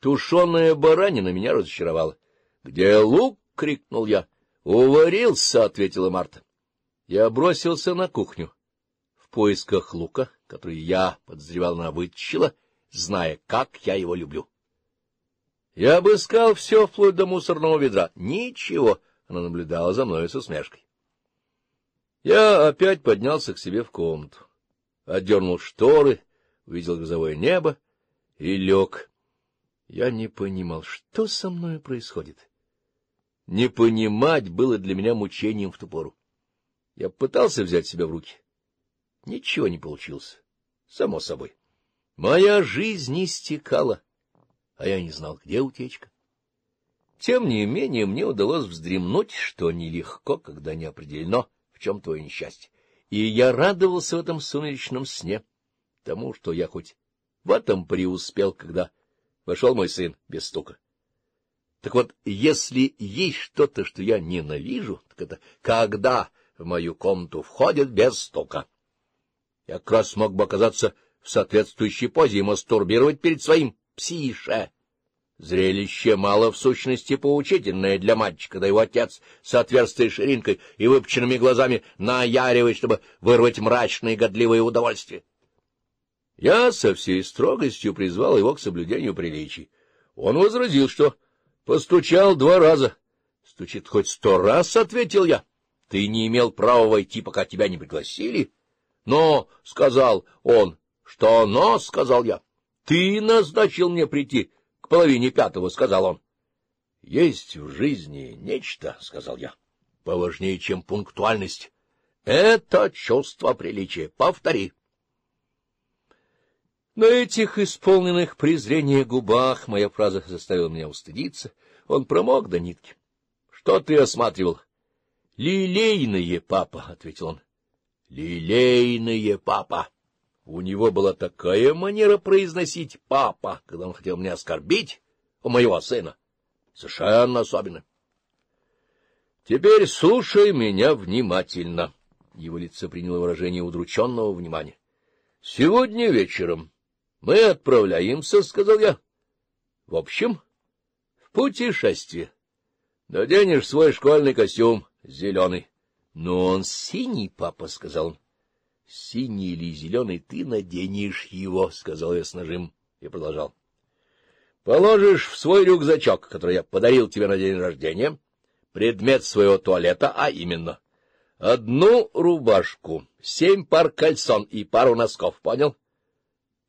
Тушеная баранина меня разочаровала. — Где лук? — крикнул я. — Уварился, — ответила Марта. Я бросился на кухню в поисках лука, который я, подозревал, она вытащила, зная, как я его люблю. Я обыскал все вплоть до мусорного ведра. Ничего. Она наблюдала за мной с усмешкой. Я опять поднялся к себе в комнату, отдернул шторы, увидел грозовое небо и лег. Я не понимал, что со мной происходит. Не понимать было для меня мучением в ту пору. Я пытался взять себя в руки. Ничего не получилось. Само собой. Моя жизнь истекала, а я не знал, где утечка. Тем не менее, мне удалось вздремнуть, что нелегко, когда не определено, в чем твое несчастье. И я радовался в этом сумеречном сне, тому, что я хоть в этом преуспел, когда Вошел мой сын без стука. Так вот, если есть что-то, что я ненавижу, так это когда в мою комнату входит без стука. Я как раз мог бы оказаться в соответствующей позе и мастурбировать перед своим псише. Зрелище мало в сущности поучительное для мальчика, да его отец с отверстой ширинкой и выпученными глазами наяривает, чтобы вырвать мрачное и годливое удовольствие. Я со всей строгостью призвал его к соблюдению приличий. Он возразил, что постучал два раза. — Стучит хоть сто раз, — ответил я. — Ты не имел права войти, пока тебя не пригласили. — Но, — сказал он, — что но, — сказал я. — Ты назначил мне прийти к половине пятого, — сказал он. — Есть в жизни нечто, — сказал я, — поважнее, чем пунктуальность. Это чувство приличия. Повтори. — на этих исполненных презрения губах моя фраза заставила меня устыдиться. Он промок до нитки. — Что ты осматривал? — Лилейные, папа, — ответил он. — Лилейные, папа. У него была такая манера произносить «папа», когда он хотел меня оскорбить, у моего сына. Совершенно особенно. Теперь слушай меня внимательно. Его лицо приняло выражение удрученного внимания. Сегодня вечером — Мы отправляемся, — сказал я. — В общем, в путешествие. Наденешь свой школьный костюм, зеленый. — Но он синий, папа, — сказал. Синий или зеленый, ты наденешь его, — сказал я с нажимом и продолжал. — Положишь в свой рюкзачок, который я подарил тебе на день рождения, предмет своего туалета, а именно — Одну рубашку, семь пар кальсон и пару носков, понял? —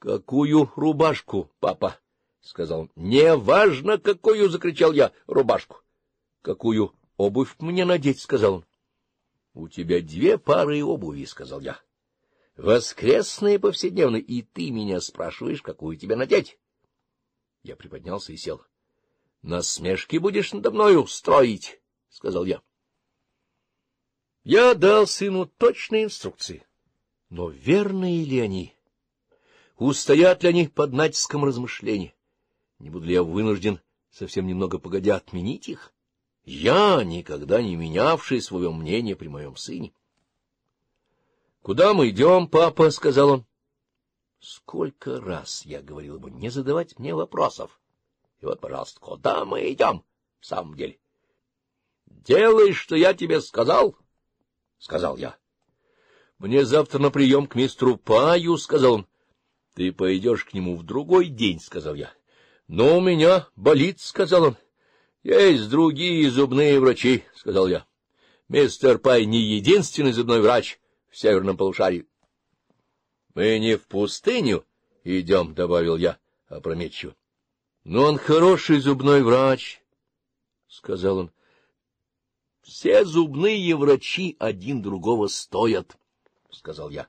— Какую рубашку, папа? — сказал он. — Неважно, какую, — закричал я, — рубашку. — Какую обувь мне надеть, — сказал он. — У тебя две пары обуви, — сказал я. — Воскресные и повседневные, и ты меня спрашиваешь, какую тебе надеть. Я приподнялся и сел. — Насмешки будешь надо мной устроить, — сказал я. Я дал сыну точные инструкции, но верные ли они? — Устоят ли они под натиском размышлений, Не буду ли я вынужден совсем немного погодя отменить их? Я, никогда не менявший свое мнение при моем сыне. — Куда мы идем, папа? — сказал он. Сколько раз я говорил ему не задавать мне вопросов. И вот, пожалуйста, куда мы идем, в самом деле? — Делай, что я тебе сказал, — сказал я. — Мне завтра на прием к мистеру Паю, — сказал он. — Ты пойдешь к нему в другой день, — сказал я. — Но у меня болит, — сказал он. — Есть другие зубные врачи, — сказал я. — Мистер Пай не единственный зубной врач в северном полушарии. — Мы не в пустыню идем, — добавил я опрометчиво. — Но он хороший зубной врач, — сказал он. — Все зубные врачи один другого стоят, — сказал я.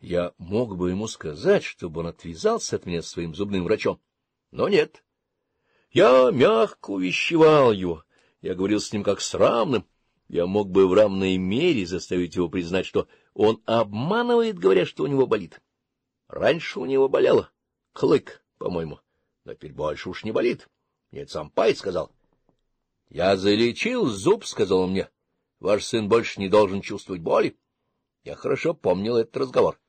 Я мог бы ему сказать, чтобы он отвязался от меня своим зубным врачом, но нет. Я мягко увещевал его, я говорил с ним как с равным. Я мог бы в равной мере заставить его признать, что он обманывает, говоря, что у него болит. Раньше у него болело. Клык, по-моему. Но теперь больше уж не болит. Мне сам Пай сказал. — Я залечил зуб, — сказал он мне. — Ваш сын больше не должен чувствовать боли. Я хорошо помнил этот разговор.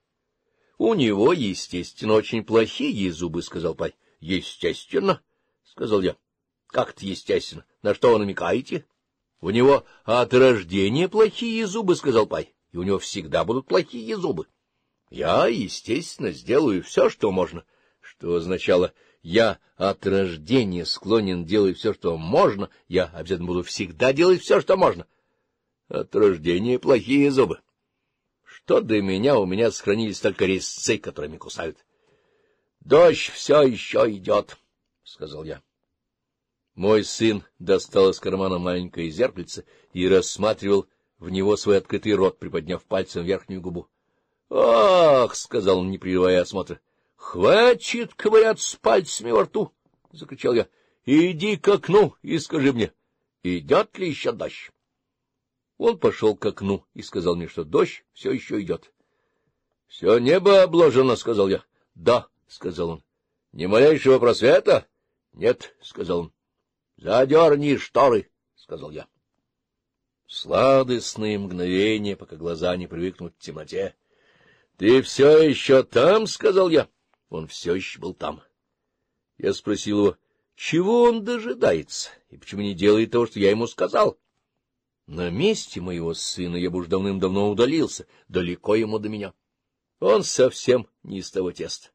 — У него, естественно, очень плохие зубы, — сказал Пай. — Естественно, — сказал я. — Как-то естественно. На что вы намекаете? — У него от рождения плохие зубы, — сказал Пай, — и у него всегда будут плохие зубы. Я, естественно, сделаю все, что можно, что означало «я от рождения склонен делать все, что можно, я обязательно буду всегда делать все, что можно». От рождения плохие зубы что до меня у меня сохранились только резцы, которыми кусают. — Дождь все еще идет, — сказал я. Мой сын достал из кармана маленькое зеркальце и рассматривал в него свой открытый рот, приподняв пальцем верхнюю губу. — Ах! — сказал он, не прерывая осмотра. — Хватит ковыряться пальцами во рту! — закричал я. — Иди к окну и скажи мне, идет ли еще дождь? Он пошел к окну и сказал мне, что дождь все еще идет. — Все небо обложено, — сказал я. — Да, — сказал он. — Ни малейшего просвета? — Нет, — сказал он. — Задерни шторы, — сказал я. Сладостные мгновения, пока глаза не привыкнут к темноте. — Ты все еще там? — сказал я. Он все еще был там. Я спросил его, чего он дожидается и почему не делает того, что я ему сказал. — на месте моего сына я бы уж давным-давно удалился, далеко ему до меня. Он совсем не из того теста.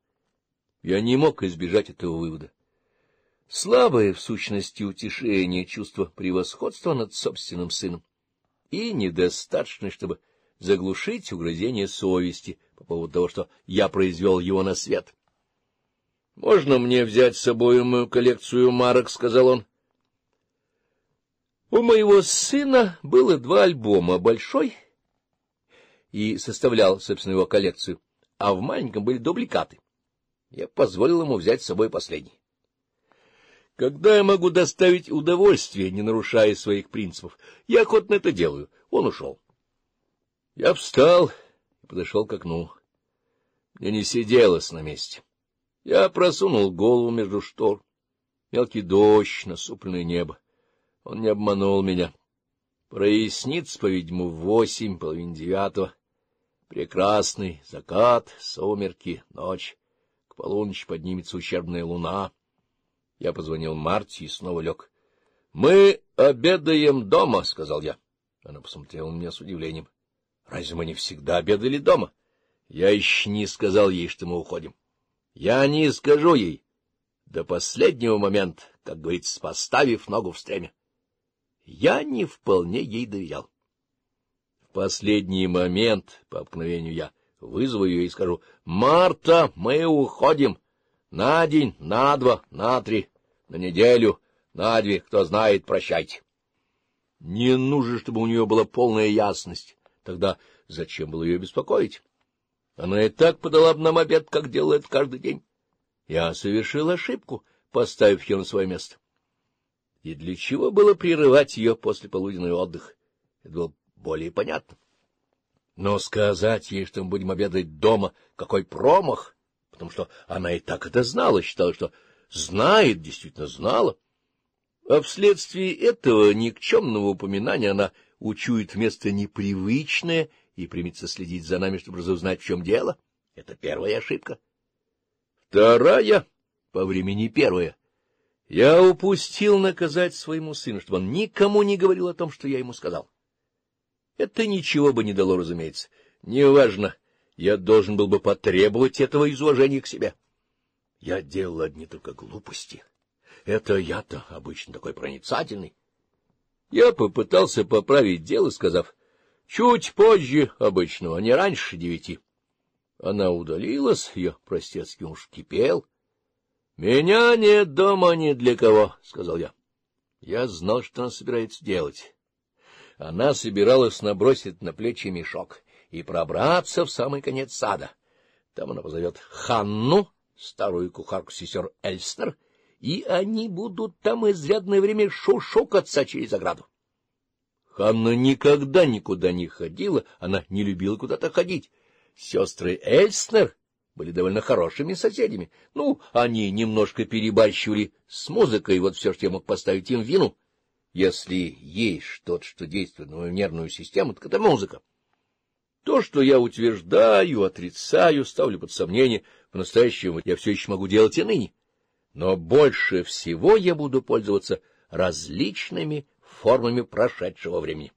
Я не мог избежать этого вывода. Слабое, в сущности, утешение, чувство превосходства над собственным сыном. И недостаточно, чтобы заглушить угрызение совести по поводу того, что я произвел его на свет. — Можно мне взять с собой мою коллекцию марок? — сказал он. У моего сына было два альбома, большой и составлял, собственно, его коллекцию, а в маленьком были дубликаты. Я позволил ему взять с собой последний. Когда я могу доставить удовольствие, не нарушая своих принципов, я охотно это делаю. Он ушел. Я встал и подошел к окну. Я не сиделась на месте. Я просунул голову между штор. Мелкий дождь, насупленное небо. Он не обманул меня. Прояснится, по-видимому, восемь, половине девятого. Прекрасный закат, сумерки, ночь. К полуночи поднимется ущербная луна. Я позвонил Марте и снова лег. — Мы обедаем дома, — сказал я. Она посмотрела на меня с удивлением. — Разве мы не всегда обедали дома? Я еще не сказал ей, что мы уходим. Я не скажу ей до последнего момента, как говорится, поставив ногу в стремя я не вполне ей доверял. В последний момент, по обыкновению я, вызову ее и скажу, «Марта, мы уходим на день, на два, на три, на неделю, на две, кто знает, прощайте». Не нужно, чтобы у нее была полная ясность. Тогда зачем было ее беспокоить? Она и так подала бы нам обед, как делает каждый день. Я совершил ошибку, поставив ее на свое место и для чего было прерывать ее после полуденной отдыха. Это было более понятно. Но сказать ей, что мы будем обедать дома, какой промах, потому что она и так это знала, считала, что знает, действительно знала. А вследствие этого никчемного упоминания она учует вместо непривычное и примется следить за нами, чтобы разузнать, в чем дело. Это первая ошибка. Вторая, по времени первая — я упустил наказать своему сыну, чтобы он никому не говорил о том, что я ему сказал. Это ничего бы не дало, разумеется. Неважно, я должен был бы потребовать этого из уважения к себе. Я делал одни только глупости. Это я-то обычно такой проницательный. Я попытался поправить дело, сказав, чуть позже обычного, не раньше девяти. Она удалилась, ее простецкий уж кипел, —— Меня нет дома ни для кого, — сказал я. Я знал, что она собирается делать. Она собиралась набросить на плечи мешок и пробраться в самый конец сада. Там она позовет Ханну, старую кухарку сестер Эльстер, и они будут там изрядное время шушукаться через ограду. Ханна никогда никуда не ходила, она не любила куда-то ходить. Сестры Эльстер были довольно хорошими соседями. Ну, они немножко перебарщивали с музыкой, вот все, что я мог поставить им вину. Если есть что-то, что действует на мою нервную систему, так это музыка. То, что я утверждаю, отрицаю, ставлю под сомнение, в настоящем, я все еще могу делать и ныне. Но больше всего я буду пользоваться различными формами прошедшего времени.